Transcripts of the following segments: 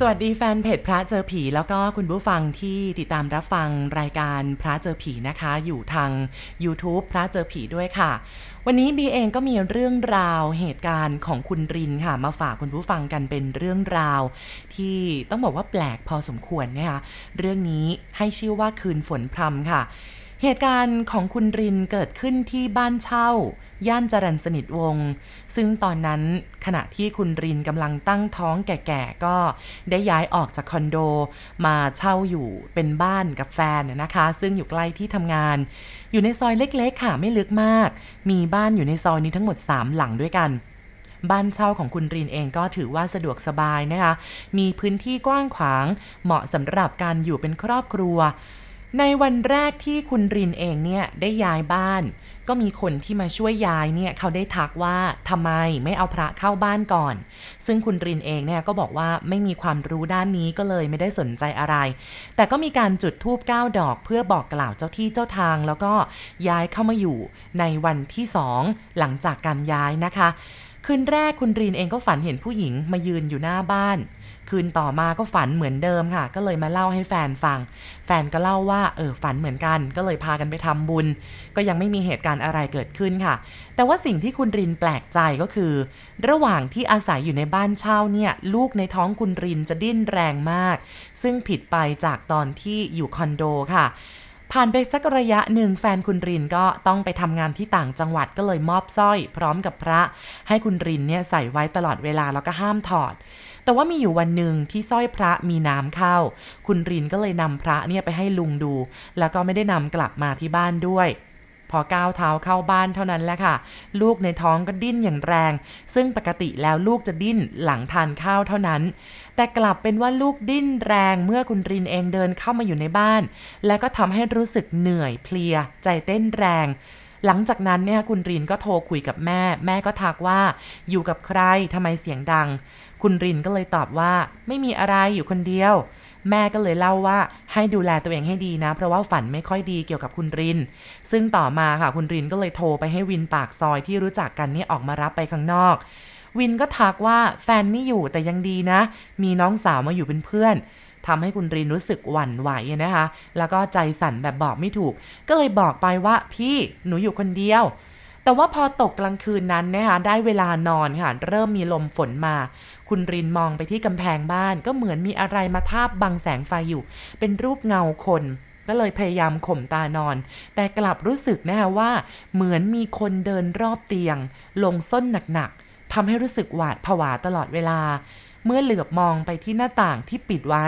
สวัสดีแฟนเพจพระเจอผี แล้วก็คุณผู้ฟังที่ติดตามรับฟังรายการพระเจอผีนะคะ อยู่ทาง YouTube พระเจอผีด้วยค่ะ วันนี้บีเองก็มีเรื่องราวเหตุการณ์ของคุณรินค่ะ มาฝากคุณผู้ฟังกันเป็นเรื่องราว ที่ต้องบอกว่าแปลกพอสมควรนะคะเรื่องนี้ให้ชื่อว่าคืนฝนพรำค่ะ เหตุการณ์ของคุณรินเกิดขึ้นที่บ้านเช่า ย่านจรัญสนิทวงศ์ซึ่งตอนนั้นขณะที่คุณรินกำลังตั้งท้องแก่ๆก็ได้ย้ายออกจากคอนโด มาเช่าอยู่เป็นบ้านกับแฟนนะคะ ซึ่งอยู่ใกล้ที่ทำงาน อยู่ในซอยเล็กๆ ค่ะไม่ลึกมาก มีบ้านอยู่ในซอยนี้ทั้งหมด 3 หลังด้วยกันบ้านเช่าของคุณรีนเองก็ถือว่าสะดวกสบายนะคะ มีพื้นที่กว้างขวาง เหมาะสำหรับการอยู่เป็นครอบครัว ในวันแรกที่คุณรินเองเนี่ยได้ย้ายบ้าน ก็มีคนที่มาช่วยย้ายเนี่ยเขาได้ทักว่าทำไมไม่เอาพระเข้าบ้านก่อน ซึ่งคุณรินเองเนี่ยก็บอกว่าไม่มีความรู้ด้านนี้ก็เลยไม่ได้สนใจอะไร แต่ก็มีการจุดธูป9ดอกเพื่อบอกกล่าวเจ้าที่เจ้าทาง แล้วก็ย้ายเข้ามาอยู่ในวันที่สองหลังจากการย้ายนะคะ คืนแรกคุณรีนเองก็ฝันเห็นผู้หญิงมายืนอยู่หน้าบ้าน คืนต่อมาก็ฝันเหมือนเดิมค่ะ ก็เลยมาเล่าให้แฟนฟัง แฟนก็เล่าว่าเออฝันเหมือนกัน ก็เลยพากันไปทำบุญ ก็ยังไม่มีเหตุการณ์อะไรเกิดขึ้นค่ะ แต่ว่าสิ่งที่คุณรินแปลกใจก็คือ ระหว่างที่อาศัยอยู่ในบ้านเช่าเนี่ยลูกในท้องคุณรินจะดิ้นแรงมาก ซึ่งผิดไปจากตอนที่อยู่คอนโดค่ะ ผ่านไปสักระยะหนึ่งแฟนคุณรินก็ต้องไปทำงานที่ต่างจังหวัดก็เลยมอบสร้อย พร้อมกับพระ ให้คุณรินเนี่ยใส่ไว้ตลอดเวลาแล้วก็ห้ามถอด แต่ว่ามีอยู่วันหนึ่งที่สร้อยพระมีน้ำเข้า คุณรินก็เลยนำพระเนี่ยไปให้ลุงดู แล้วก็ไม่ได้นำกลับมาที่บ้านด้วย พอก้าวเท้าเข้าบ้านเท่านั้นแหละค่ะ ลูกในท้องก็ดิ้นอย่างแรง ซึ่งปกติแล้วลูกจะดิ้นหลังทานข้าวเท่านั้น แต่กลับเป็นว่าลูกดิ้นแรงเมื่อคุณรินเองเดินเข้ามาอยู่ในบ้าน แล้วก็ทำให้รู้สึกเหนื่อยเพลีย ใจเต้นแรงหลังจากนั้นเนี่ยคุณรินก็โทรคุยกับแม่ แม่ก็ทักว่า อยู่กับใครทำไมเสียงดัง คุณรินก็เลยตอบว่า ไม่มีอะไรอยู่คนเดียว แม่ก็เลยเล่าว่าให้ดูแลตัวเองให้ดีนะ เพราะว่าฝันไม่ค่อยดีเกี่ยวกับคุณริน ซึ่งต่อมาค่ะคุณรินก็เลยโทรไปให้วินปากซอยที่รู้จักกันนี่ออกมารับไปข้างนอก วินก็ทักว่าแฟนไม่อยู่แต่ยังดีนะ มีน้องสาวมาอยู่เป็นเพื่อนทำให้คุณรินรู้สึกหวั่นไหวนะคะ แล้วก็ใจสั่นแบบบอกไม่ถูก ก็เลยบอกไปว่าพี่หนูอยู่คนเดียว แต่ว่าพอตกกลางคืนนั้นนะคะได้เวลานอนค่ะ เริ่มมีลมฝนมา คุณรินมองไปที่กำแพงบ้านก็เหมือนมีอะไรมาทาบบังแสงไฟอยู่ เป็นรูปเงาคนก็เลยพยายามข่มตานอน แต่กลับรู้สึกนะคะว่า เหมือนมีคนเดินรอบเตียง ลงส้นหนักๆทำให้รู้สึกหวาดผวาตลอดเวลา เมื่อเหลือบมองไปที่หน้าต่างที่ปิดไว้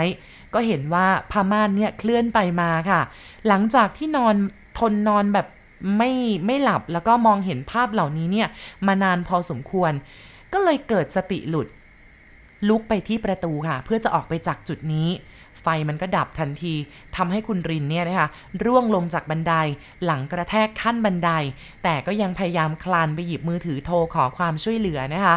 ก็เห็นว่าผ้าม่านเนี่ยเคลื่อนไปมาค่ะ หลังจากที่นอนทนนอนแบบ ไม่ไม่หลับแล้วก็มองเห็นภาพเหล่านี้เนี่ยมานานพอสมควร ก็เลยเกิดสติหลุด ลุกไปที่ประตูค่ะ เพื่อจะออกไปจากจุดนี้ ไฟมันก็ดับทันทีทำให้คุณรินเนี่ยนะคะร่วงลงจากบันไดหลังกระแทกขั้นบันได แต่ก็ยังพยายามคลานไปหยิบมือถือโทรขอความช่วยเหลือนะคะ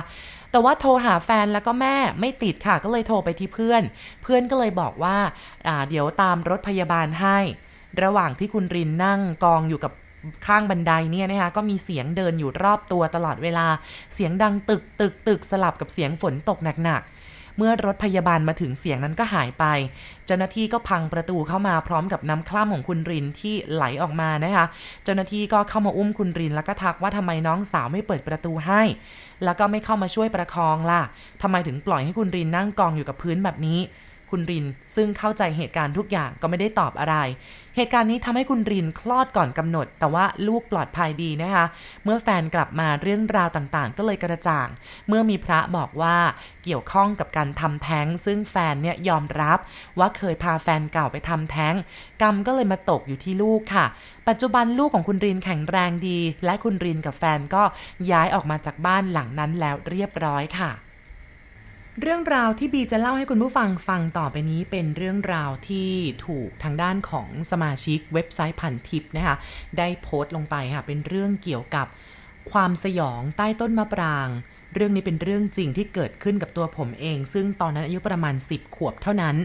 แต่ว่าโทรหาแฟนแล้วก็แม่ไม่ติดค่ะ ก็เลยโทรไปที่เพื่อน เพื่อนก็เลยบอกว่าเดี๋ยวตามรถพยาบาลให้ ระหว่างที่คุณรินนั่งกองอยู่กับ ข้างบันไดเนี่ยนะคะก็มีเสียงเดินอยู่รอบตัวตลอดเวลา เสียงดังตึกตึกตึกสลับกับเสียงฝนตกหนักๆ เมื่อรถพยาบาลมาถึงเสียงนั้นก็หายไป เจ้าหน้าที่ก็พังประตูเข้ามาพร้อมกับน้ำคล่ำของคุณรินที่ไหลออกมานะคะ เจ้าหน้าที่ก็เข้ามาอุ้มคุณรินแล้วก็ทักว่าทำไมน้องสาวไม่เปิดประตูให้ แล้วก็ไม่เข้ามาช่วยประคองล่ะทำไมถึงปล่อยให้คุณรินนั่งกองอยู่กับพื้นแบบนี้ คุณริน ซึ่งเข้าใจเหตุการณ์ทุกอย่างก็ไม่ได้ตอบอะไร เหตุการณ์นี้ทำให้คุณรินคลอดก่อนกำหนด แต่ว่าลูกปลอดภัยดีนะคะ เมื่อแฟนกลับมาเรื่องราวต่างๆ ก็เลยกระจ่าง เมื่อมีพระบอกว่าเกี่ยวข้องกับการทำแท้ง ซึ่งแฟนเนี่ยยอมรับว่าเคยพาแฟนเก่าไปทำแท้ง กรรมก็เลยมาตกอยู่ที่ลูกค่ะ ปัจจุบันลูกของคุณรินแข็งแรงดี และคุณรินกับแฟนก็ย้ายออกมาจากบ้านหลังนั้นแล้วเรียบร้อยค่ะ เรื่องราวที่บีจะเล่าให้คุณผู้ฟังฟังต่อไปนี้เป็นเรื่องราวที่ถูกทางด้านของสมาชิกเว็บไซต์พันทิปนะคะได้โพสต์ลงไปค่ะเป็นเรื่องเกี่ยวกับความสยองใต้ต้นมะปราง เรื่องนี้เป็นเรื่องจริงที่เกิดขึ้นกับตัวผมเอง ซึ่งตอนนั้นอายุประมาณ 10 ขวบเท่านั้น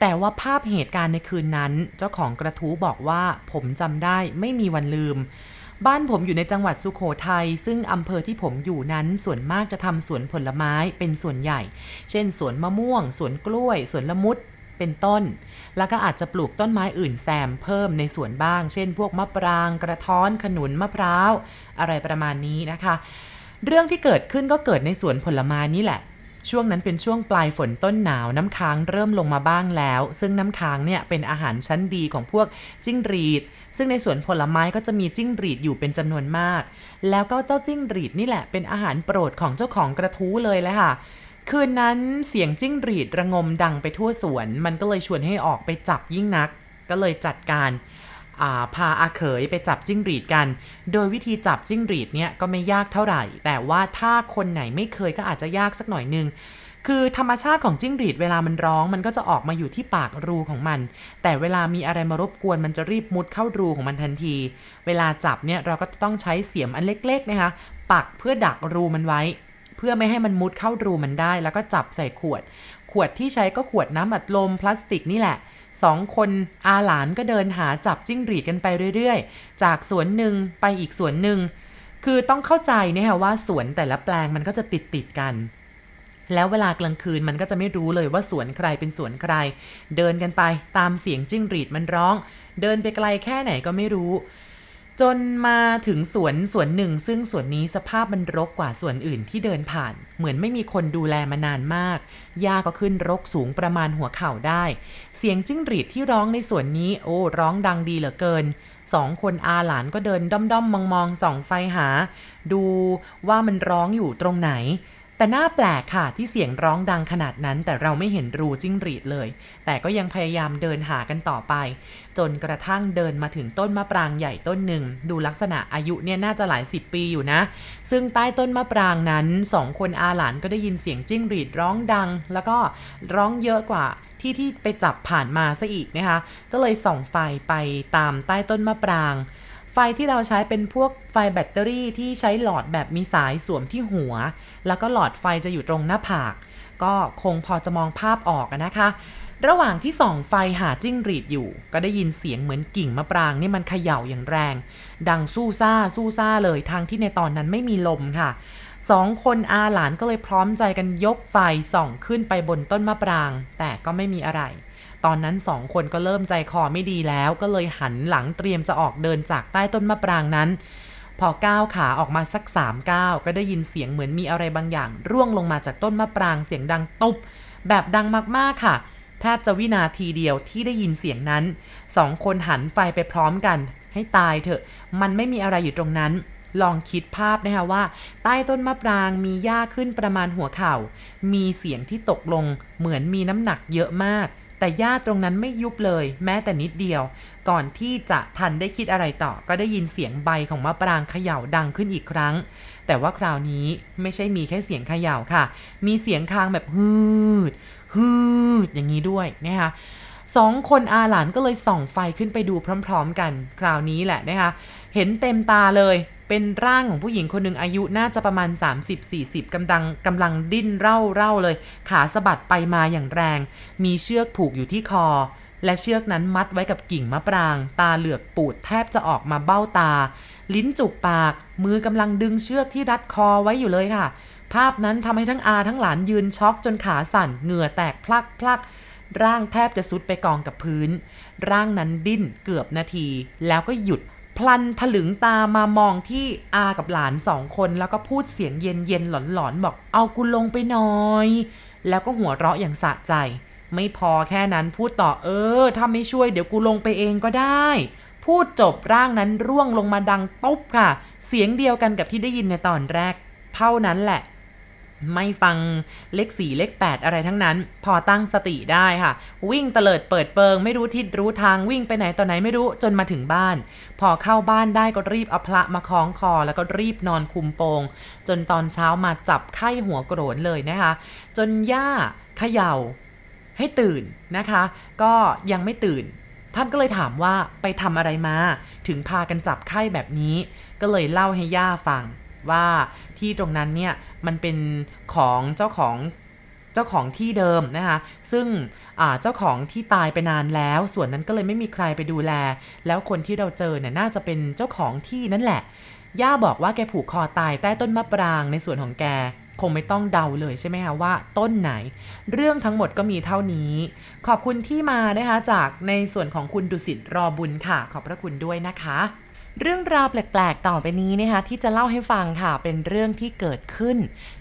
แต่ว่าภาพเหตุการณ์ในคืนนั้น เจ้าของกระทู้บอกว่าผมจำได้ไม่มีวันลืม บ้านผมอยู่ในจังหวัดสุขโขทัยซึ่งอำเภอที่ผมอยู่นั้นส่วนมากจะทำสวนผลไม้เป็นส่วนใหญ่ เช่นสวนมะม่วง สวนกล้วย สวนละมุดเป็นต้น แล้วก็อาจจะปลูกต้นไม้อื่นแซมเพิ่มในสวนบ้าง เช่น พวกมะปราง กระท้อน ขนุน มะพร้าว อะไรประมาณนี้นะคะ เรื่องที่เกิดขึ้นก็เกิดในสวนผลไม้นี่แหละ ช่วงนั้นเป็นช่วงปลายฝนต้นหนาวน้ำค้างเริ่มลงมาบ้างแล้ว ซึ่งน้ำค้างเนี่ยเป็นอาหารชั้นดีของพวกจิ้งหรีด ซึ่งในสวนผลไม้ก็จะมีจิ้งหรีดอยู่เป็นจำนวนมาก แล้วก็เจ้าจิ้งหรีดนี่แหละเป็นอาหารโปรดของเจ้าของกระทู้เลยแหละค่ะคืนนั้นเสียงจิ้งหรีดระงมดังไปทั่วสวน มันก็เลยชวนให้ออกไปจับยิ่งนัก ก็เลยจัดการ พาอาเขยไปจับจิ้งหรีดกัน โดยวิธีจับจิ้งหรีดเนี่ยก็ไม่ยากเท่าไหร่ แต่ว่าถ้าคนไหนไม่เคยก็อาจจะยากสักหน่อยนึงคือธรรมชาติของจิ้งหรีดเวลามันร้อง มันก็จะออกมาอยู่ที่ปากรูของมัน แต่เวลามีอะไรมารบกวนมันจะรีบมุดเข้ารูของมันทันที เวลาจับเนี่ยเราก็ต้องใช้เสียมอันเล็กๆนะคะ ปักเพื่อดักรูมันไว้ เพื่อไม่ให้มันมุดเข้ารูมันได้ แล้วก็จับใส่ขวด ขวดที่ใช้ก็ขวดน้ำอัดลมพลาสติกนี่แหละ สองคนอาหลานก็เดินหาจับจิ้งหรีดกันไปเรื่อยๆ จากสวนหนึ่งไปอีกสวนหนึ่ง คือต้องเข้าใจเนี่ยว่าสวนแต่ละแปลงมันก็จะติดติดกันแล้วเวลากลางคืนมันก็จะไม่รู้เลยว่าสวนใครเป็นสวนใคร เดินกันไปตามเสียงจิ้งหรีดมันร้อง เดินไปไกลแค่ไหนก็ไม่รู้ จนมาถึงสวนสวนหนึ่ง ซึ่งสวนนี้สภาพมันรกกว่าสวนอื่นที่เดินผ่าน เหมือนไม่มีคนดูแลมานานมาก หญ้าก็ขึ้นรกสูงประมาณหัวเข่าได้ เสียงจิ้งหรีดที่ร้องในสวนนี้โอ้ร้องดังดีเหลือเกินสองคนอาหลานก็เดินด้อมด้อมมองมองส่องไฟหา ดูว่ามันร้องอยู่ตรงไหน แต่น่าแปลกค่ะที่เสียงร้องดังขนาดนั้น แต่เราไม่เห็นรูจิ้งหรีดเลย แต่ก็ยังพยายามเดินหากันต่อไป จนกระทั่งเดินมาถึงต้นมะปรางใหญ่ต้นหนึ่ง ดูลักษณะอายุเนี่ยน่าจะหลายสิบปีอยู่นะ ซึ่งใต้ต้นมะปรางนั้นสองคนอาหลานก็ได้ยินเสียงจิ้งหรีดร้องดัง แล้วก็ร้องเยอะกว่าที่ที่ไปจับผ่านมาซะอีกนะคะ ก็เลยส่องไฟไปตามใต้ต้นมะปราง ไฟที่เราใช้เป็นพวกไฟแบตเตอรี่ที่ใช้หลอดแบบมีสายสวมที่หัว แล้วก็หลอดไฟจะอยู่ตรงหน้าผาก ก็คงพอจะมองภาพออกนะคะ ระหว่างที่ส่องไฟหาจิ้งหรีดอยู่ ก็ได้ยินเสียงเหมือนกิ่งมะปรางนี่มันเขย่าอย่างแรง ดังสู้ซ่าสู้ซ่าเลยทางที่ในตอนนั้นไม่มีลมค่ะสองคนอาหลานก็เลยพร้อมใจกันยกไฟส่องขึ้นไปบนต้นมะปราง แต่ก็ไม่มีอะไร ตอนนั้นสองคนก็เริ่มใจคอไม่ดีแล้วก็เลยหันหลังเตรียมจะออกเดินจากใต้ต้นมะปรางนั้น พอก้าวขาออกมาสักสามก้าวก็ได้ยินเสียงเหมือนมีอะไรบางอย่าง ร่วงลงมาจากต้นมะปรางเสียงดังตุบแบบดังมากๆค่ะแทบจะวินาทีเดียวที่ได้ยินเสียงนั้นสองคนหันไฟไปพร้อมกัน ให้ตายเถอะ มันไม่มีอะไรอยู่ตรงนั้น ลองคิดภาพนะคะว่า ใต้ต้นมะปรางมีหญ้าขึ้นประมาณหัวเข่า มีเสียงที่ตกลงเหมือนมีน้ำหนักเยอะมาก แต่หญ้าตรงนั้นไม่ยุบเลย แม้แต่นิดเดียว ก่อนที่จะทันได้คิดอะไรต่อ ก็ได้ยินเสียงใบของมะปรางเขย่าดังขึ้นอีกครั้ง แต่ว่าคราวนี้ไม่ใช่มีแค่เสียงเขย่าค่ะ มีเสียงคางแบบฮืดฮืดอย่างนี้ด้วยนะคะสองคนอาหลานก็เลยส่องไฟขึ้นไปดูพร้อม ๆ กัน คราวนี้แหละนะคะเห็นเต็มตาเลย เป็นร่างของผู้หญิงคนหนึ่งอายุน่าจะประมาณ 30-40กำลังกำลังดิ้นเร่าเร่าเลย ขาสะบัดไปมาอย่างแรง มีเชือกผูกอยู่ที่คอ และเชือกนั้นมัดไว้กับกิ่งมะปราง ตาเหลือกปูดแทบจะออกมาเบ้าตา ลิ้นจุกปาก มือกำลังดึงเชือกที่รัดคอไว้อยู่เลยค่ะ ภาพนั้นทำให้ทั้งอาทั้งหลานยืนช็อกจนขาสั่น เหงื่อแตกพลักพลักร่างแทบจะซุดไปกองกับพื้น ร่างนั้นดิ้นเกือบนาที แล้วก็หยุด พลันถลึงตามามองที่อากับหลานสองคนแล้วก็พูดเสียงเย็นเย็นหลอนๆ บอกเอากูลงไปหน่อย แล้วก็หัวเราะอย่างสะใจ ไม่พอแค่นั้นพูดต่อเออ ถ้าไม่ช่วยเดี๋ยวกูลงไปเองก็ได้ พูดจบร่างนั้นร่วงลงมาดังตุ๊บค่ะ เสียงเดียวกันกับที่ได้ยินในตอนแรก เท่านั้นแหละ ไม่ฟังเลขสี่เลขแปดอะไรทั้งนั้น พอตั้งสติได้ค่ะ วิ่งเตลิดเปิดเปิง ไม่รู้ทิศรู้ทางวิ่งไปไหนตอนไหนไม่รู้จนมาถึงบ้าน พอเข้าบ้านได้ก็รีบเอาพระมาคล้องคอ แล้วก็รีบนอนคุมโปง จนตอนเช้ามาจับไข้หัวโกรนเลยนะคะ จนย่าเขย่าให้ตื่นนะคะ ก็ยังไม่ตื่น ท่านก็เลยถามว่าไปทำอะไรมา ถึงพากันจับไข้แบบนี้ ก็เลยเล่าให้ย่าฟัง ว่าที่ตรงนั้นเนี่ยมันเป็นของเจ้าของเจ้จ้าของที่เดิมนะคะ ซึ่งเจ้าของที่ตายไปนานแล้ว ส่วนนั้นก็เลยไม่มีใครไปดูแล แล้วคนที่เราเจอเนี่ยน่าจะเป็นเจ้าของที่นั่นแหละ ย่าบอกว่าแกผูกคอตายใต้ต้นมะปรางในส่วนของแก คงไม่ต้องเดาเลยใช่ไหมคะว่าต้นไหน เรื่องทั้งหมดก็มีเท่านี้ ขอบคุณที่มานะคะจากในส่วนของคุณดุสิตรอบุญค่ะ ขอบพระคุณด้วยนะคะ เรื่องราวแปลก ๆ ต่อไปนี้นะคะที่จะเล่าให้ฟังค่ะ เป็นเรื่องที่เกิดขึ้น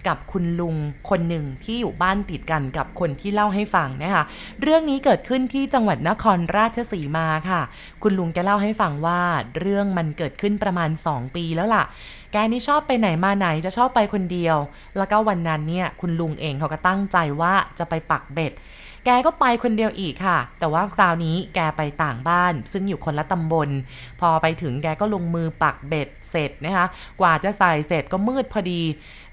กับคุณลุงคนหนึ่งที่อยู่บ้านติดกันกับคนที่เล่าให้ฟังนะคะ เรื่องนี้เกิดขึ้นที่จังหวัดนครราชสีมาค่ะ คุณลุงแกเล่าให้ฟังว่าเรื่องมันเกิดขึ้นประมาณ 2 ปีแล้วล่ะ แกนี่ชอบไปไหนมาไหนจะชอบไปคนเดียว แล้วก็วันนั้นเนี่ยคุณลุงเองเขาก็ตั้งใจว่าจะไปปักเบ็ด แกก็ไปคนเดียวอีกค่ะ แต่ว่าคราวนี้แกไปต่างบ้าน ซึ่งอยู่คนละตำบล พอไปถึงแกก็ลงมือปักเบ็ดเสร็จนะคะ กว่าจะใส่เสร็จก็มืดพอดี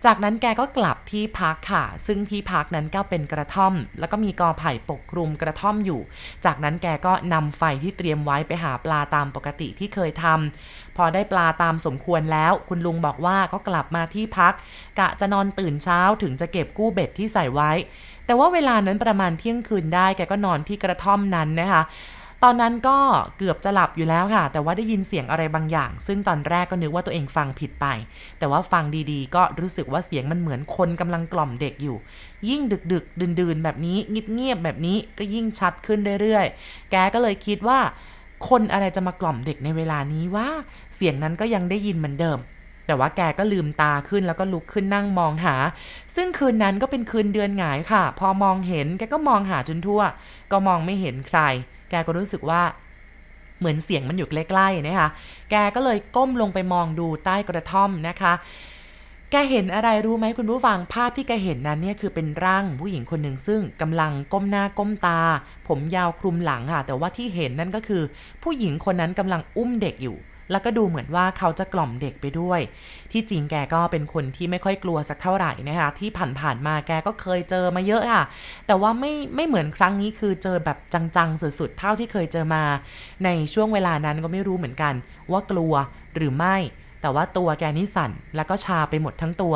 จากนั้นแกก็กลับที่พักค่ะ ซึ่งที่พักนั้นก็เป็นกระท่อม แล้วก็มีกอไผ่ปกคลุมกระท่อมอยู่ จากนั้นแกก็นำไฟที่เตรียมไว้ไปหาปลาตามปกติที่เคยทำพอได้ปลาตามสมควรแล้ว คุณลุงบอกว่าก็กลับมาที่พัก กะจะนอนตื่นเช้าถึงจะเก็บกู้เบ็ดที่ใส่ไว้ แต่ว่าเวลานั้นประมาณเที่ยงคืนได้แกก็นอนที่กระท่อมนั้นนะคะ ตอนนั้นก็เกือบจะหลับอยู่แล้วค่ะ แต่ว่าได้ยินเสียงอะไรบางอย่าง ซึ่งตอนแรกก็นึกว่าตัวเองฟังผิดไป แต่ว่าฟังดีๆ ก็รู้สึกว่าเสียงมันเหมือนคนกำลังกล่อมเด็กอยู่ ยิ่งดึกๆดื่นๆ แบบนี้เงียบๆแบบนี้ก็ยิ่งชัดขึ้นเรื่อยๆ แกก็เลยคิดว่าคนอะไรจะมากล่อมเด็กในเวลานี้ว่า เสียงนั้นก็ยังได้ยินเหมือนเดิม แต่ว่าแกก็ลืมตาขึ้นแล้วก็ลุกขึ้นนั่งมองหา ซึ่งคืนนั้นก็เป็นคืนเดือนหงายค่ะ พอมองเห็นแกก็มองหาจนทั่ว ก็มองไม่เห็นใคร แกก็รู้สึกว่าเหมือนเสียงมันอยู่ใกล้ๆนะคะ แกก็เลยก้มลงไปมองดูใต้กระท่อมนะคะ แกเห็นอะไรรู้ไหมคุณผู้ฟัง ภาพที่แกเห็นนั้นเนี่ยคือเป็นร่างผู้หญิงคนหนึ่งซึ่งกำลังก้มหน้าก้มตา ผมยาวคลุมหลังค่ะ แต่ว่าที่เห็นนั่นก็คือ ผู้หญิงคนนั้นกำลังอุ้มเด็กอยู่ แล้วก็ดูเหมือนว่าเขาจะกล่อมเด็กไปด้วย ที่จริงแกก็เป็นคนที่ไม่ค่อยกลัวสักเท่าไหร่นะคะที่ผ่านๆมาแกก็เคยเจอมาเยอะค่ะ แต่ว่าไม่ไม่เหมือนครั้งนี้คือเจอแบบจังๆสุดๆเท่าที่เคยเจอมา ในช่วงเวลานั้นก็ไม่รู้เหมือนกันว่ากลัวหรือไม่ แต่ว่าตัวแกนี่สั่นแล้วก็ชาไปหมดทั้งตัว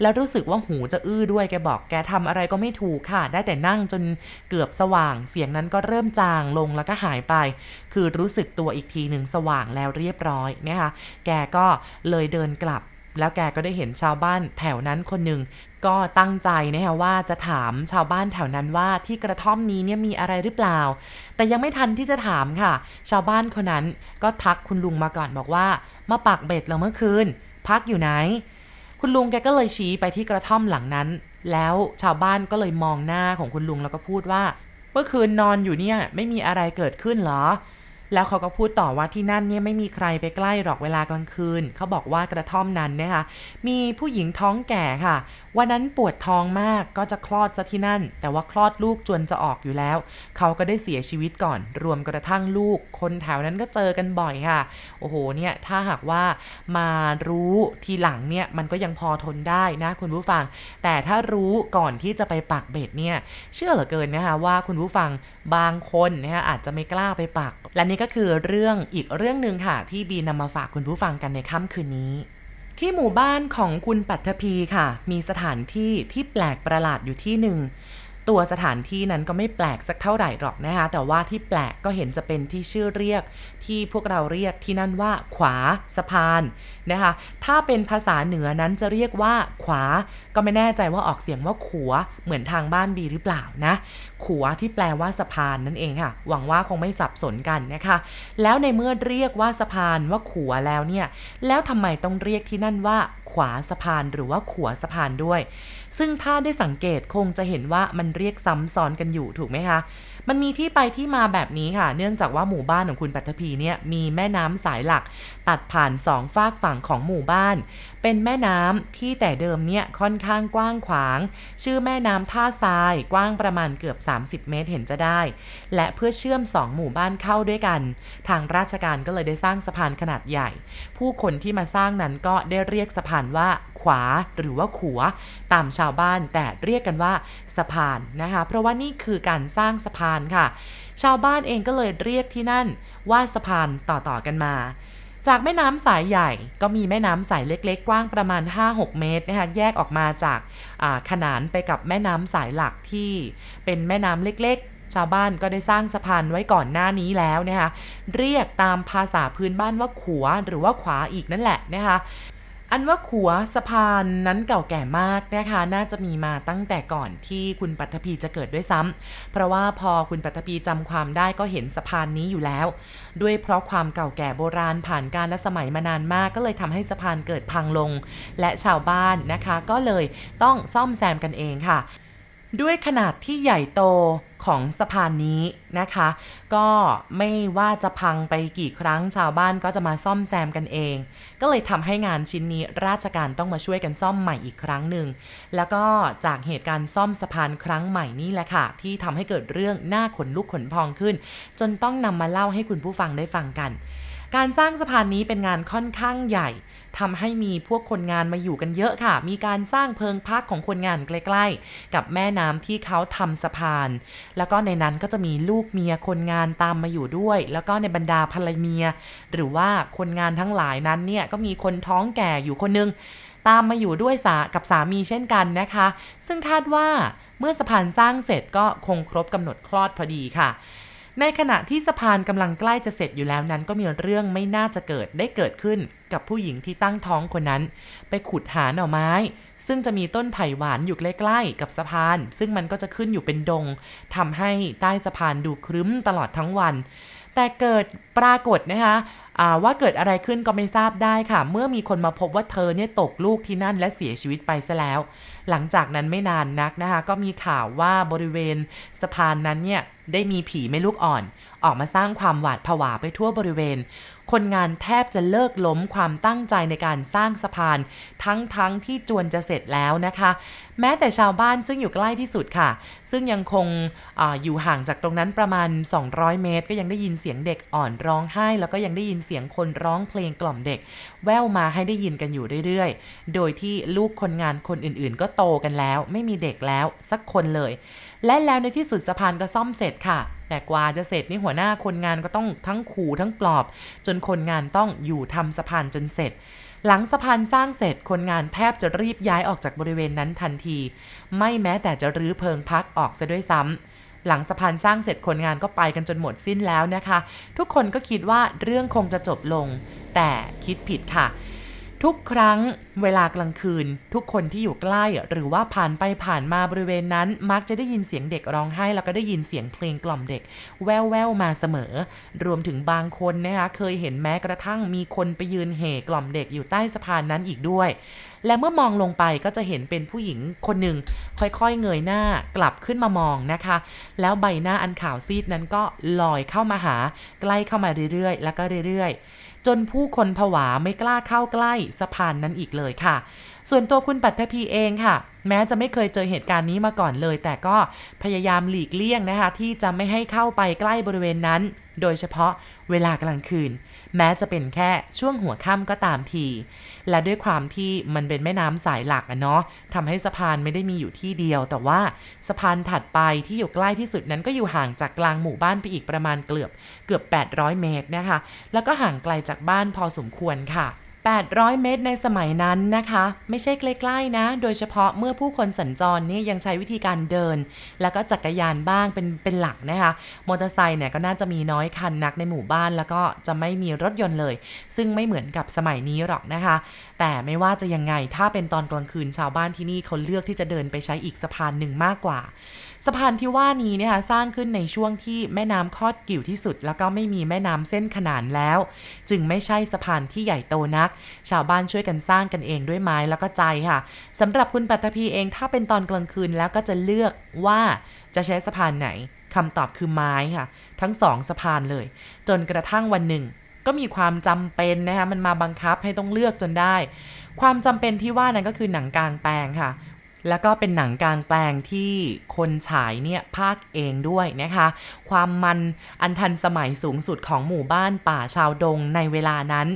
แล้วรู้สึกว่าหูจะอื้อด้วยแกบอกแกทำอะไรก็ไม่ถูกค่ะ ได้แต่นั่งจนเกือบสว่าง เสียงนั้นก็เริ่มจางลงแล้วก็หายไป คือรู้สึกตัวอีกทีหนึ่งสว่างแล้วเรียบร้อยนะคะแกก็เลยเดินกลับ แล้วแกก็ได้เห็นชาวบ้านแถวนั้นคนหนึ่งก็ตั้งใจนะคะว่าจะถามชาวบ้านแถวนั้นว่าที่กระท่อมนี้เนี่ยมีอะไรหรือเปล่า แต่ยังไม่ทันที่จะถามค่ะ ชาวบ้านคนนั้นก็ทักคุณลุงมาก่อนบอกว่า มาปักเบ็ดเราเมื่อคืน พักอยู่ไหน คุณลุงแกก็เลยชี้ไปที่กระท่อมหลังนั้น แล้วชาวบ้านก็เลยมองหน้าของคุณลุงแล้วก็พูดว่า เมื่อคืนนอนอยู่เนี่ยไม่มีอะไรเกิดขึ้นหรอ แล้วเขาก็พูดต่อว่าที่นั่นเนี่ยไม่มีใครไปใกล้หรอกเวลากลางคืน เขาบอกว่ากระท่อมนั้นนะคะมีผู้หญิงท้องแก่ค่ะ วันนั้นปวดท้องมากก็จะคลอดซะที่นั่น แต่ว่าคลอดลูกจนจะออกอยู่แล้ว เขาก็ได้เสียชีวิตก่อน รวมกระทั่งลูก คนแถวนั้นก็เจอกันบ่อยค่ะ โอ้โหเนี่ยถ้าหากว่ามารู้ทีหลังเนี่ยมันก็ยังพอทนได้นะคุณผู้ฟัง แต่ถ้ารู้ก่อนที่จะไปปักเบ็ดเนี่ยเชื่อเหลือเกินนะคะว่าคุณผู้ฟังบางคนนะคะอาจจะไม่กล้าไปปักและนี่ก็คือเรื่องอีกเรื่องหนึ่งค่ะ ที่บีนำมาฝากคุณผู้ฟังกันในค่ำคืนนี้ ที่หมู่บ้านของคุณปัทภีค่ะ มีสถานที่ที่แปลกประหลาดอยู่ที่หนึ่ง ตัวสถานที่นั้นก็ไม่แปลกสักเท่าไหร่หรอกนะคะ แต่ว่าที่แปลกก็เห็นจะเป็นที่ชื่อเรียก ที่พวกเราเรียกที่นั่นว่า ขวาสะพานนะคะ ถ้าเป็นภาษาเหนือนั้นจะเรียกว่า ขวา ก็ไม่แน่ใจว่าออกเสียงว่าขัวเหมือนทางบ้านบีหรือเปล่านะ ขัวที่แปลว่าสะพานนั่นเองค่ะ หวังว่าคงไม่สับสนกันนะคะ แล้วในเมื่อเรียกว่าสะพานว่าขัวแล้วเนี่ย แล้วทำไมต้องเรียกที่นั่นว่า ขวาสะพานหรือว่าขัวสะพานด้วยซึ่งถ้าได้สังเกตคงจะเห็นว่ามันเรียกซ้ำซ้อนกันอยู่ถูกไหมคะ มันมีที่ไปที่มาแบบนี้ค่ะ เนื่องจากว่าหมู่บ้านของคุณปัตภีเนี่ยมีแม่น้ำสายหลัก ตัดผ่านสองฝากฝั่งของหมู่บ้าน เป็นแม่น้ำที่แต่เดิมเนี่ยค่อนข้างกว้างขวาง ชื่อแม่น้ำท่าทรายกว้างประมาณเกือบ 30 เมตรเห็นจะได้ และเพื่อเชื่อมสองหมู่บ้านเข้าด้วยกัน ทางราชการก็เลยได้สร้างสะพานขนาดใหญ่ ผู้คนที่มาสร้างนั้นก็ได้เรียกสะพานว่าขวาหรือว่าขัวตามชาวบ้าน แต่เรียกกันว่าสะพานนะคะ เพราะว่านี่คือการสร้างสะพานค่ะ ชาวบ้านเองก็เลยเรียกที่นั่นว่าสะพานต่อๆกันมา จากแม่น้ำสายใหญ่ก็มีแม่น้ำสายเล็ก ๆ กว้างประมาณ 5-6 เมตรนะคะแยกออกมาจากขนานไปกับแม่น้ำสายหลักที่เป็นแม่น้ำเล็กๆชาวบ้านก็ได้สร้างสะพานไว้ก่อนหน้านี้แล้วนะคะ เรียกตามภาษาพื้นบ้านว่าขัวหรือว่าขวาอีกนั่นแหละนะคะ อันว่าขัวสะพานนั้นเก่าแก่มากนะคะ น่าจะมีมาตั้งแต่ก่อนที่คุณปัทภีจะเกิดด้วยซ้ำเพราะว่าพอคุณปัทภีจำความได้ก็เห็นสะพานนี้อยู่แล้ว ด้วยเพราะความเก่าแก่โบราณผ่านการและสมัยมานานมาก ก็เลยทำให้สะพานเกิดพังลง และชาวบ้านนะคะ ก็เลยต้องซ่อมแซมกันเองค่ะ ด้วยขนาดที่ใหญ่โตของสะพานนี้นะคะ ก็ไม่ว่าจะพังไปกี่ครั้งชาวบ้านก็จะมาซ่อมแซมกันเอง ก็เลยทำให้งานชิ้นนี้ราชการต้องมาช่วยกันซ่อมใหม่อีกครั้งหนึ่ง แล้วก็จากเหตุการณ์ซ่อมสะพานครั้งใหม่นี่แหละค่ะ ที่ทำให้เกิดเรื่องหน้าขนลุกขนพองขึ้น จนต้องนำมาเล่าให้คุณผู้ฟังได้ฟังกัน การสร้างสะพานนี้เป็นงานค่อนข้างใหญ่ ทำให้มีพวกคนงานมาอยู่กันเยอะค่ะ มีการสร้างเพิงพักของคนงานใกล้ๆ กับแม่น้ำที่เขาทำสะพาน แล้วก็ในนั้นก็จะมีลูกเมียคนงานตามมาอยู่ด้วย แล้วก็ในบรรดาภรรเมีย หรือว่าคนงานทั้งหลายนั้นเนี่ยก็มีคนท้องแก่อยู่คนนึงตามมาอยู่ด้วยสากับสามีเช่นกันนะคะ ซึ่งคาดว่าเมื่อสะพานสร้างเสร็จก็คงครบกำหนดคลอดพอดีค่ะ ในขณะที่สะพานกำลังใกล้จะเสร็จอยู่แล้วนั้น ก็มีเรื่องไม่น่าจะเกิดได้เกิดขึ้นกับผู้หญิงที่ตั้งท้องคนนั้น ไปขุดหาหน่อไม้ ซึ่งจะมีต้นไผ่หวานอยู่ใกล้ๆกับสะพาน ซึ่งมันก็จะขึ้นอยู่เป็นดงทำให้ใต้สะพานดูครึ้มตลอดทั้งวัน แต่เกิดปรากฏนะคะ ว่าเกิดอะไรขึ้นก็ไม่ทราบได้ค่ะ เมื่อมีคนมาพบว่าเธอเนี่ยตกลูกที่นั่นและเสียชีวิตไปซะแล้ว หลังจากนั้นไม่นานนักนะคะ ก็มีข่าวว่าบริเวณสะพานนั้นเนี่ยได้มีผีไม่ลูกอ่อน ออกมาสร้างความหวาดผวาไปทั่วบริเวณ คนงานแทบจะเลิกล้มความตั้งใจในการสร้างสะพาน ทั้งๆทที่จวนจะเสร็จแล้วนะคะ แม้แต่ชาวบ้านซึ่งอยู่ใกล้ที่สุดค่ะ ซึ่งยังคงออยู่ห่างจากตรงนั้นประมาณ 200 เมตร ก็ยังได้ยินเสียงเด็กอ่อนร้องไห้ แล้วก็ยังได้ยินเสียงคนร้องเพลงกล่อมเด็ก แววมาให้ได้ยินกันอยู่เรื่อยๆ โดยที่ลูกคนงานคนอื่นๆ ก็โตกันแล้ว ไม่มีเด็กแล้วสักคนเลย และแล้วในที่สุดสะพานก็ซ่อมเสร็จค่ะแต่กว่าจะเสร็จนี่หัวหน้าคนงานก็ต้องทั้งขู่ทั้งปลอบ จนคนงานต้องอยู่ทำสะพานจนเสร็จ หลังสะพานสร้างเสร็จคนงานแทบจะรีบย้ายออกจากบริเวณนั้นทันที ไม่แม้แต่จะรื้อเพิงพักออกซะด้วยซ้ำหลังสะพานสร้างเสร็จคนงานก็ไปกันจนหมดสิ้นแล้วนะคะ ทุกคนก็คิดว่าเรื่องคงจะจบลง แต่คิดผิดค่ะ ทุกครั้งเวลากลางคืน ทุกคนที่อยู่ใกล้หรือว่าผ่านไปผ่านมาบริเวณนั้น มักจะได้ยินเสียงเด็กร้องไห้แล้วก็ได้ยินเสียงเพลงกล่อมเด็ก แววแววมาเสมอ รวมถึงบางคนนะคะเคยเห็นแม้กระทั่งมีคนไปยืนเห่กล่อมเด็กอยู่ใต้สะพานนั้นอีกด้วย และเมื่อมองลงไปก็จะเห็นเป็นผู้หญิงคนหนึ่งค่อยๆเงยหน้ากลับขึ้นมามองนะคะ แล้วใบหน้าอันขาวซีดนั้นก็ลอยเข้ามาหา ใกล้เข้ามาเรื่อยๆ แล้วก็เรื่อยๆ จนผู้คนผวาไม่กล้าเข้าใกล้สะพานนั้นอีกเลยค่ะ ส่วนตัวคุณปัตภีเองค่ะ แม้จะไม่เคยเจอเหตุการณ์นี้มาก่อนเลย แต่ก็พยายามหลีกเลี่ยงนะคะ ที่จะไม่ให้เข้าไปใกล้บริเวณนั้น โดยเฉพาะเวลากลางคืน แม้จะเป็นแค่ช่วงหัวค่ำก็ตามที และด้วยความที่มันเป็นแม่น้ำสายหลักอะเนาะทำให้สะพานไม่ได้มีอยู่ที่เดียว แต่ว่าสะพานถัดไปที่อยู่ใกล้ที่สุดนั้นก็อยู่ห่างจากกลางหมู่บ้านไปอีกประมาณเกือบเกือบ 800 เมตรนะคะ แล้วก็ห่างไกลจากบ้านพอสมควรค่ะ 800 เมตรในสมัยนั้นนะคะ ไม่ใช่ใกล้ๆนะ โดยเฉพาะเมื่อผู้คนสัญจรนี่ยังใช้วิธีการเดิน แล้วก็จักรยานบ้างเป็นเป็นหลักนะคะ มอเตอร์ไซค์เนี่ยก็น่าจะมีน้อยคันนักในหมู่บ้าน แล้วก็จะไม่มีรถยนต์เลย ซึ่งไม่เหมือนกับสมัยนี้หรอกนะคะแต่ไม่ว่าจะยังไงถ้าเป็นตอนกลางคืนชาวบ้านที่นี่เขาเลือกที่จะเดินไปใช้อีกสะพานหนึ่งมากกว่า สะพานที่ว่านี้นะคะสร้างขึ้นในช่วงที่แม่น้ำคอดกิ่วที่สุด แล้วก็ไม่มีแม่น้ำเส้นขนานแล้ว จึงไม่ใช่สะพานที่ใหญ่โตนัก ชาวบ้านช่วยกันสร้างกันเองด้วยไม้แล้วก็ใจค่ะสำหรับคุณปัตภีเองถ้าเป็นตอนกลางคืนแล้วก็จะเลือกว่าจะใช้สะพานไหนคำตอบคือไม้ค่ะ ทั้งสองสะพานเลย จนกระทั่งวันหนึ่ง ก็มีความจำเป็นนะคะมันมาบังคับให้ต้องเลือกจนได้ ความจำเป็นที่ว่านั้นก็คือหนังกลางแปลงค่ะ แล้วก็เป็นหนังกลางแปลงที่คนฉายเนี่ยภาคเองด้วยนะคะ ความมันอันทันสมัยสูงสุดของหมู่บ้านป่าชาวดงในเวลานั้น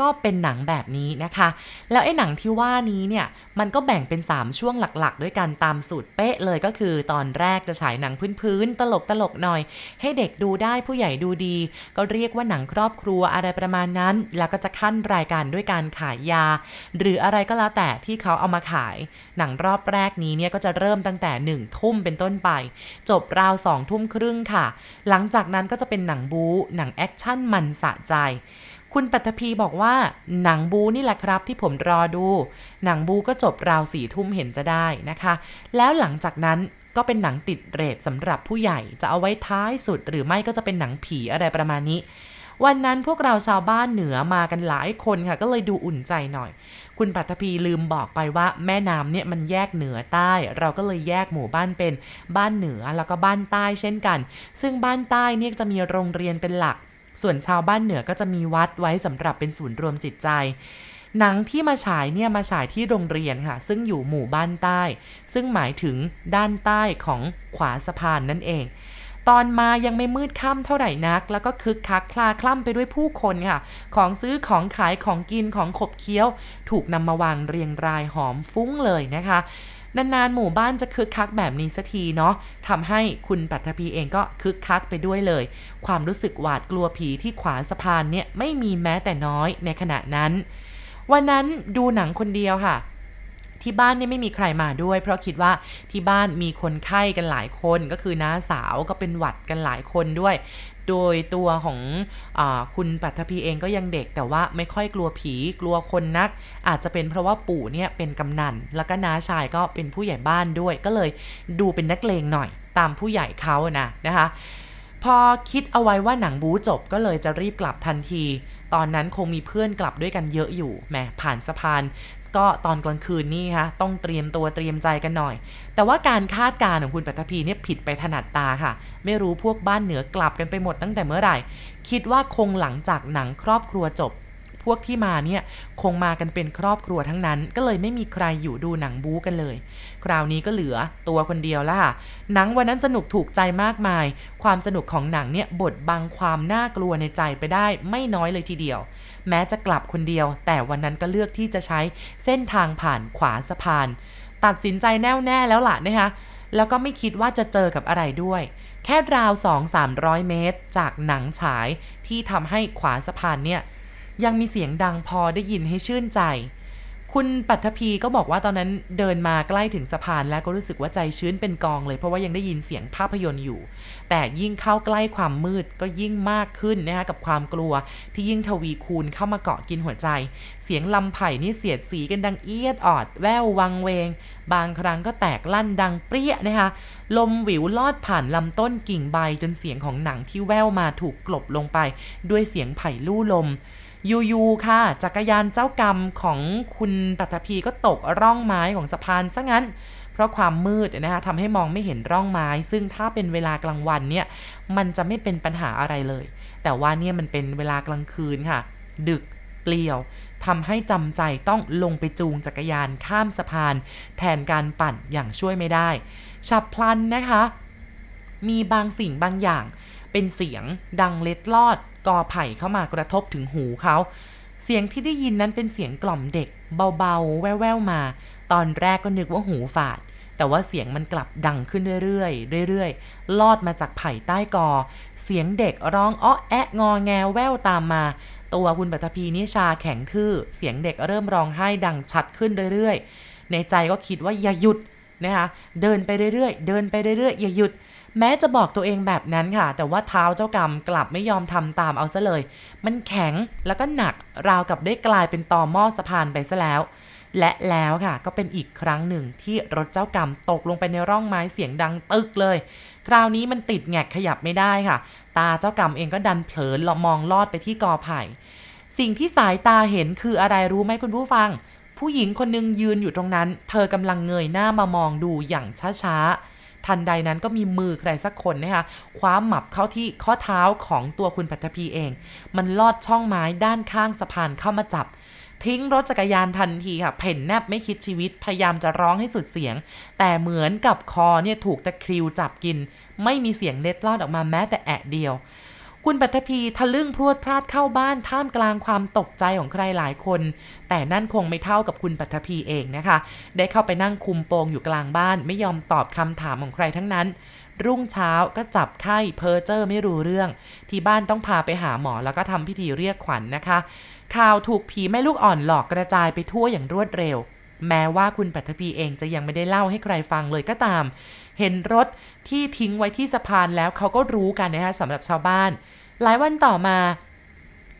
ก็เป็นหนังแบบนี้นะคะ แล้วไอ้หนังที่ว่านี้เนี่ยมันก็แบ่งเป็น 3 ช่วงหลักๆ ด้วยกันตามสูตรเป๊ะเลยก็คือ ตอนแรกจะฉายหนังพื้นๆตลกตลกหน่อย ให้เด็กดูได้ผู้ใหญ่ดูดี ก็เรียกว่าหนังครอบครัวอะไรประมาณนั้น แล้วก็จะคั่นรายการด้วยการขายยา หรืออะไรก็แล้วแต่ที่เขาเอามาขาย หนังรอบแรกนี้เนี่ยก็จะเริ่มตั้งแต่1นึ่ทุ่มเป็นต้นไป จบราวสองทุ่มครึ่งค่ะ หลังจากนั้นก็จะเป็นหนังบู๊หนัง action มันสะใจ คุณปัตภีบอกว่า หนังบูนี่แหละครับที่ผมรอดู หนังบูก็จบราวสี่ทุ่มเห็นจะได้นะคะ แล้วหลังจากนั้นก็เป็นหนังติดเรทสำหรับผู้ใหญ่จะเอาไว้ท้ายสุด หรือไม่ก็จะเป็นหนังผีอะไรประมาณนี้ วันนั้นพวกเราชาวบ้านเหนือมากันหลายคนค่ะ ก็เลยดูอุ่นใจหน่อย คุณปัตภีลืมบอกไปว่าแม่น้ำเนี่ยมันแยกเหนือใต้ เราก็เลยแยกหมู่บ้านเป็นบ้านเหนือแล้วก็บ้านใต้เช่นกัน ซึ่งบ้านใต้เนี่ยจะมีโรงเรียนเป็นหลัก ส่วนชาวบ้านเหนือก็จะมีวัดไว้สำหรับเป็นศูนย์รวมจิตใจ หนังที่มาฉายเนี่ยมาฉายที่โรงเรียนค่ะ ซึ่งอยู่หมู่บ้านใต้ ซึ่งหมายถึงด้านใต้ของขวาสะพานนั่นเองตอนมายังไม่มืดค่ำเท่าไหร่นัก แล้วก็คึกคักคลาคล่ำไปด้วยผู้คนค่ะ ของซื้อของขายของกินของขบเคี้ยว ถูกนำมาวางเรียงรายหอมฟุ้งเลยนะคะ นานๆหมู่บ้านจะคึกคักแบบนี้สักทีเนาะทำให้คุณปัทภีเองก็คึกคักไปด้วยเลย ความรู้สึกหวาดกลัวผีที่ขวาสะพานเนี่ยไม่มีแม้แต่น้อยในขณะนั้น วันนั้นดูหนังคนเดียวค่ะที่บ้านเนี่ยไม่มีใครมาด้วย เพราะคิดว่าที่บ้านมีคนไข้กันหลายคนก็คือน้าสาวก็เป็นหวัดกันหลายคนด้วย โดยตัวของอคุณปัทภีเองก็ยังเด็กแต่ว่าไม่ค่อยกลัวผีกลัวคนนัก อาจจะเป็นเพราะว่าปู่เนี่ยเป็นกำนัน แล้วก็น้าชายก็เป็นผู้ใหญ่บ้านด้วย ก็เลยดูเป็นนักเลงหน่อยตามผู้ใหญ่เขานะนะคะพอคิดเอาไว้ว่าหนังบู๊จบก็เลยจะรีบกลับทันที ตอนนั้นคงมีเพื่อนกลับด้วยกันเยอะอยู่ แหมผ่านสะพาน ก็ตอนกลางคืนนี่คะต้องเตรียมตัวเตรียมใจกันหน่อย แต่ว่าการคาดการณ์ของคุณปัตภีเนี่ยผิดไปถนัดตาค่ะ ไม่รู้พวกบ้านเหนือกลับกันไปหมดตั้งแต่เมื่อไหร่ คิดว่าคงหลังจากหนังครอบครัวจบ พวกที่มาเนี่ยคงมากันเป็นครอบครัวทั้งนั้น ก็เลยไม่มีใครอยู่ดูหนังบู๊กันเลย คราวนี้ก็เหลือตัวคนเดียวละค่ะ หนังวันนั้นสนุกถูกใจมากมาย ความสนุกของหนังเนี่ยบดบังความน่ากลัวในใจไปได้ไม่น้อยเลยทีเดียว แม้จะกลับคนเดียว แต่วันนั้นก็เลือกที่จะใช้เส้นทางผ่านขวาสะพาน ตัดสินใจแน่วแน่แล้วล่ะนะคะแล้วก็ไม่คิดว่าจะเจอกับอะไรด้วย แค่ราว 2-300 เมตร จากหนังฉายที่ทำให้ขวาสะพานเนี่ย ยังมีเสียงดังพอได้ยินให้ชื่นใจ คุณปัทภีก็บอกว่าตอนนั้นเดินมาใกล้ถึงสะพานแล้วก็รู้สึกว่าใจชื้นเป็นกองเลยเพราะว่ายังได้ยินเสียงภาพยนตร์อยู่ แต่ยิ่งเข้าใกล้ความมืดก็ยิ่งมากขึ้นนะคะกับความกลัวที่ยิ่งทวีคูณเข้ามาเกาะกินหัวใจ เสียงลำไผ่นี่เสียดสีกันดังเอียดออด แวววังเวง บางครั้งก็แตกลั่นดังเปรี้ยนะคะลมหวิวลอดผ่านลำต้นกิ่งใบจนเสียงของหนังที่แววมาถูกกลบลงไป ด้วยเสียงไผ่ลู่ลม ยูๆค่ะ จักรยานเจ้ากรรมของคุณปัตภีก็ตกร่องไม้ของสะพานซะงั้น เพราะความมืดนะคะทำให้มองไม่เห็นร่องไม้ ซึ่งถ้าเป็นเวลากลางวันเนี่ยมันจะไม่เป็นปัญหาอะไรเลย แต่ว่าเนี่ยมันเป็นเวลากลางคืนค่ะ ดึกเปลี่ยวทำให้จำใจต้องลงไปจูงจักรยานข้ามสะพาน แทนการปั่นอย่างช่วยไม่ได้ ฉับพลันนะคะ มีบางสิ่งบางอย่างเป็นเสียงดังเล็ดลอด กอไผ่เข้ามากระทบถึงหูเขา เสียงที่ได้ยินนั้นเป็นเสียงกล่อมเด็ก เบาๆ แว่วๆมา ตอนแรกก็นึกว่าหูฝาด แต่ว่าเสียงมันกลับดังขึ้นเรื่อยๆเรื่อยๆ ลอดมาจากไผ่ใต้กอ เสียงเด็กร้องอ้อแอะงอแงแว่วตามมา ตัวคุณปัตภีนี่ชาแข็งทื่อ เสียงเด็กเริ่มร้องไห้ดังชัดขึ้นเรื่อยๆ ในใจก็คิดว่าอย่าหยุดนะคะ เดินไปเรื่อยๆ เดินไปเรื่อยๆ อย่าหยุด แม้จะบอกตัวเองแบบนั้นค่ะ แต่ว่าเท้าเจ้ากรรมกลับไม่ยอมทำตามเอาซะเลย มันแข็งแล้วก็หนักราวกับได้กลายเป็นตอหม้อสะพานไปซะแล้ว และแล้วค่ะก็เป็นอีกครั้งหนึ่งที่รถเจ้ากรรมตกลงไปในร่องไม้เสียงดังตึกเลย คราวนี้มันติดแงกขยับไม่ได้ค่ะ ตาเจ้ากรรมเองก็ดันเผลอมองลอดไปที่กอไผ่ สิ่งที่สายตาเห็นคืออะไรรู้ไหมคุณผู้ฟัง ผู้หญิงคนหนึงยืนอยู่ตรงนั้น เธอกำลังเงยหน้ามามองดูอย่างช้าๆ ทันใดนั้นก็มีมือใครสักคนนะคะคว้าหมับเข้าที่ข้อเท้าของตัวคุณปัทภีเอง มันลอดช่องไม้ด้านข้างสะพานเข้ามาจับ ทิ้งรถจักรยานทันทีค่ะ เพ่นแนบไม่คิดชีวิตพยายามจะร้องให้สุดเสียง แต่เหมือนกับคอเนี่ยถูกตะคริวจับกิน ไม่มีเสียงเล็ดลอดออกมาแม้แต่แอะเดียว คุณปัทภีทะลึ่งพรวดพลาดเข้าบ้านท่ามกลางความตกใจของใครหลายคน แต่นั่นคงไม่เท่ากับคุณปัทภีเองนะคะ ได้เข้าไปนั่งคุมโปงอยู่กลางบ้าน ไม่ยอมตอบคำถามของใครทั้งนั้น รุ่งเช้าก็จับไข้เพอเจอร์ไม่รู้เรื่อง ที่บ้านต้องพาไปหาหมอแล้วก็ทำพิธีเรียกขวัญนนะคะ ข่าวถูกผีแม่ลูกอ่อนหลอกกระจายไปทั่วอย่างรวดเร็วแม้ว่าคุณปัทภีเองจะยังไม่ได้เล่าให้ใครฟังเลยก็ตาม เห็นรถที่ทิ้งไว้ที่สะพานแล้วเขาก็รู้กันนะคะสำหรับชาวบ้าน หลายวันต่อมา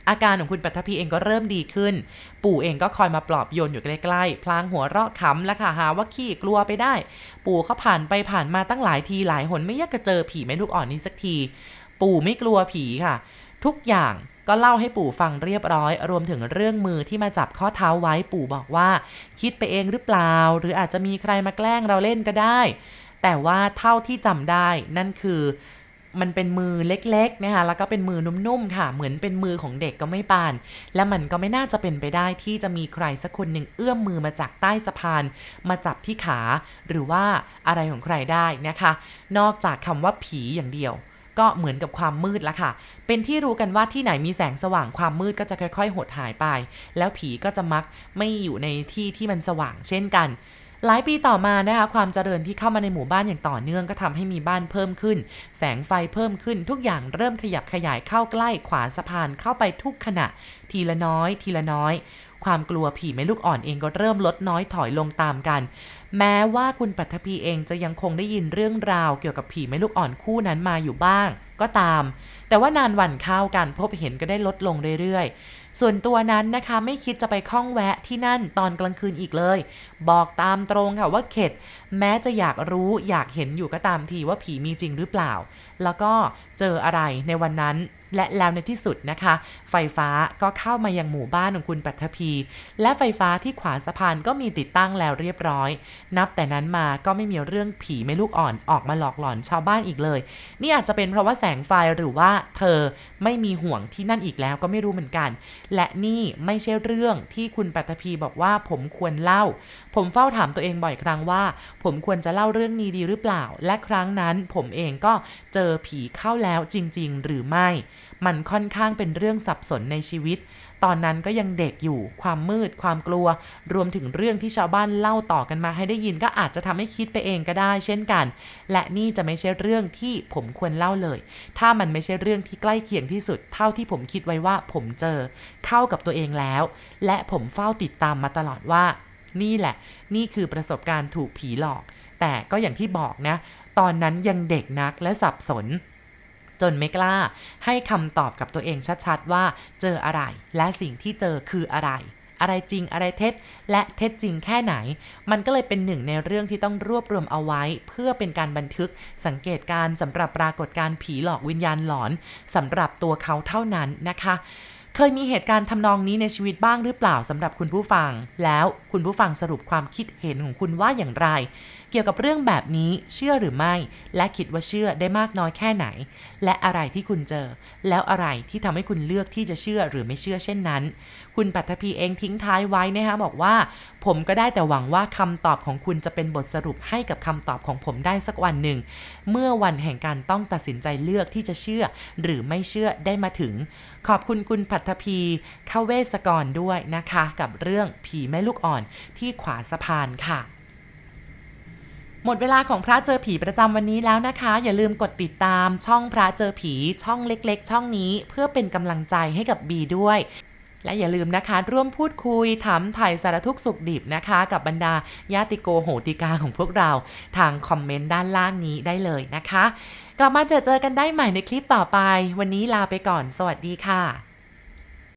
อาการของคุณปัทภีเองก็เริ่มดีขึ้น ปู่เองก็คอยมาปลอบโยนอยู่ใกล้ๆ พลางหัวเราะขำและค่ะหาว่าขี้กลัวไปได้ ปู่เขาผ่านไปผ่านมาตั้งหลายทีหลายหนไม่อยากจะเจอผีแม่ลูกอ่อนนี้สักที ปู่ไม่กลัวผีค่ะ ทุกอย่างก็เล่าให้ปู่ฟังเรียบร้อย รวมถึงเรื่องมือที่มาจับข้อเท้าไว้ปู่บอกว่า คิดไปเองหรือเปล่า หรืออาจจะมีใครมาแกล้งเราเล่นก็ได้ แต่ว่าเท่าที่จำได้นั่นคือ มันเป็นมือเล็กๆนะคะแล้วก็เป็นมือนุ่มๆค่ะ เหมือนเป็นมือของเด็กก็ไม่ปาน และมันก็ไม่น่าจะเป็นไปได้ที่จะมีใครสักคนหนึ่งเอื้อมมือมาจากใต้สะพาน มาจับที่ขา หรือว่าอะไรของใครได้นะคะ นอกจากคำว่าผีอย่างเดียวก็เหมือนกับความมืดละค่ะ เป็นที่รู้กันว่าที่ไหนมีแสงสว่างความมืดก็จะค่อยๆ หดหายไป แล้วผีก็จะมักไม่อยู่ในที่ที่มันสว่างเช่นกัน หลายปีต่อมานะคะความเจริญที่เข้ามาในหมู่บ้านอย่างต่อเนื่องก็ทำให้มีบ้านเพิ่มขึ้น แสงไฟเพิ่มขึ้น ทุกอย่างเริ่มขยับขยายเข้าใกล้ขวาสะพานเข้าไปทุกขณะ ทีละน้อย ทีละน้อย ความกลัวผีแม่ลูกอ่อนเองก็เริ่มลดน้อยถอยลงตามกัน แม้ว่าคุณปัทภีเองจะยังคงได้ยินเรื่องราวเกี่ยวกับผีแม่ลูกอ่อนคู่นั้นมาอยู่บ้าง ก็ตาม แต่ว่านานวันเข้ากันพบเห็นก็ได้ลดลงเรื่อยๆ ส่วนตัวนั้นนะคะไม่คิดจะไปข้องแวะที่นั่นตอนกลางคืนอีกเลย บอกตามตรงค่ะว่าเข็ด แม้จะอยากรู้อยากเห็นอยู่ก็ตามทีว่าผีมีจริงหรือเปล่า แล้วก็เจออะไรในวันนั้น และแล้วในที่สุดนะคะ ไฟฟ้าก็เข้ามายังหมู่บ้านของคุณปัทภีและไฟฟ้าที่ขวาสะพานก็มีติดตั้งแล้วเรียบร้อย นับแต่นั้นมาก็ไม่มีเรื่องผีไม่ลูกอ่อนออกมาหลอกหลอนชาวบ้านอีกเลย นี่อาจจะเป็นเพราะว่าแสงไฟหรือว่าเธอไม่มีห่วงที่นั่นอีกแล้วก็ไม่รู้เหมือนกัน และนี่ไม่ใช่เรื่องที่คุณปัทภีบอกว่าผมควรเล่า ผมเฝ้าถามตัวเองบ่อยครั้งว่า ผมควรจะเล่าเรื่องนี้ดีหรือเปล่า และครั้งนั้นผมเองก็เจอผีเข้าแล้วจริง ๆ หรือไม่ มันค่อนข้างเป็นเรื่องสับสนในชีวิต ตอนนั้นก็ยังเด็กอยู่ ความมืด ความกลัว รวมถึงเรื่องที่ชาวบ้านเล่าต่อกันมาให้ได้ยินก็อาจจะทำให้คิดไปเองก็ได้ เช่นกัน และนี่จะไม่ใช่เรื่องที่ผมควรเล่าเลย ถ้ามันไม่ใช่เรื่องที่ใกล้เคียงที่สุด เท่าที่ผมคิดไว้ว่าผมเจอ เข้ากับตัวเองแล้ว และผมเฝ้าติดตามมาตลอดว่า นี่แหละ นี่คือประสบการณ์ถูกผีหลอก แต่ก็อย่างที่บอกนะ ตอนนั้นยังเด็กนักและสับสน จนไม่กล้า ให้คำตอบกับตัวเองชัดๆว่า เจออะไร และสิ่งที่เจอคืออะไรอะไรจริงอะไรเท็จ และเท็จจริงแค่ไหน มันก็เลยเป็นหนึ่งในเรื่องที่ต้องรวบรวมเอาไว้ เพื่อเป็นการบันทึกสังเกตการสำหรับปรากฏการผีหลอกวิญญาณหลอนสำหรับตัวเขาเท่านั้นนะคะ เคยมีเหตุการณ์ทำนองนี้ในชีวิตบ้างหรือเปล่าสำหรับคุณผู้ฟัง แล้วคุณผู้ฟังสรุปความคิดเห็นของคุณว่าอย่างไร กี่ยวกับเรื่องแบบนี้เชื่อหรือไม่ และคิดว่าเชื่อได้มากน้อยแค่ไหน และอะไรที่คุณเจอ แล้วอะไรที่ทำให้คุณเลือกที่จะเชื่อหรือไม่เชื่อเช่นนั้น คุณปัทภีเองทิ้งท้ายไว้นะคะบอกว่า ผมก็ได้แต่หวังว่าคำตอบของคุณจะเป็นบทสรุปให้กับคำตอบของผมได้สักวันหนึ่ง เมื่อวันแห่งการต้องตัดสินใจเลือกที่จะเชื่อ หรือไม่เชื่อได้มาถึง ขอบคุณคุณปัทภีเข้าเวสกรด้วยนะคะ กับเรื่องผีแม่ลูกอ่อนที่ขวาสะพานค่ะ หมดเวลาของพระเจอผีประจำวันนี้แล้วนะคะ อย่าลืมกดติดตามช่องพระเจอผีช่องเล็ก ๆ ช่องนี้ เพื่อเป็นกำลังใจให้กับบีด้วย และอย่าลืมนะคะ ร่วมพูดคุยถามถ่ายสารทุกสุขดิบนะคะ กับบรรดาญาติโกโหติกาของพวกเราทางคอมเมนต์ด้านล่างนี้ได้เลยนะคะ กลับมาเจอเจอกันได้ใหม่ในคลิปต่อไป วันนี้ลาไปก่อน สวัสดีค่ะ